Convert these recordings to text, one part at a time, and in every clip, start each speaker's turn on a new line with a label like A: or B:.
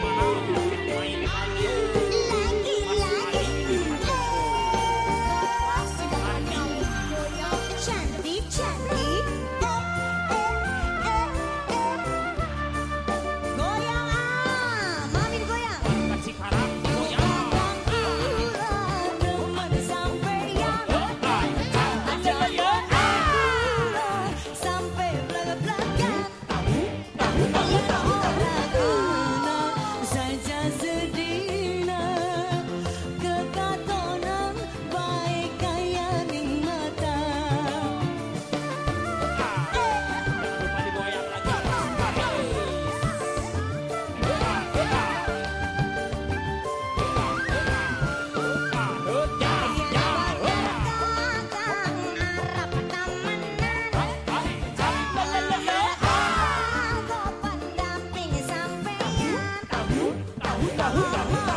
A: Come on, I'm looking for you.
B: ruda, ruda, ruda.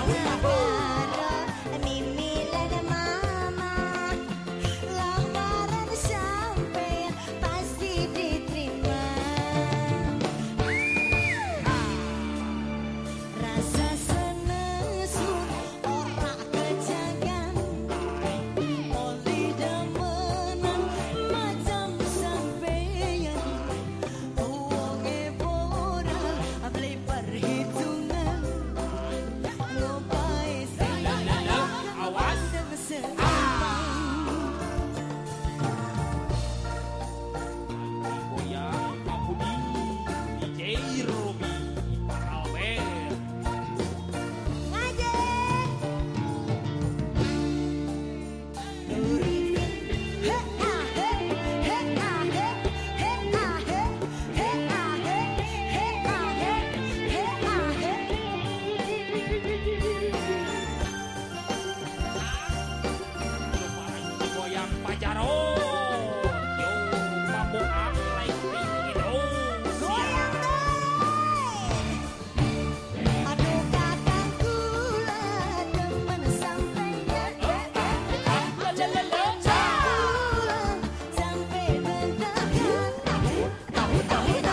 B: 舞蹈舞蹈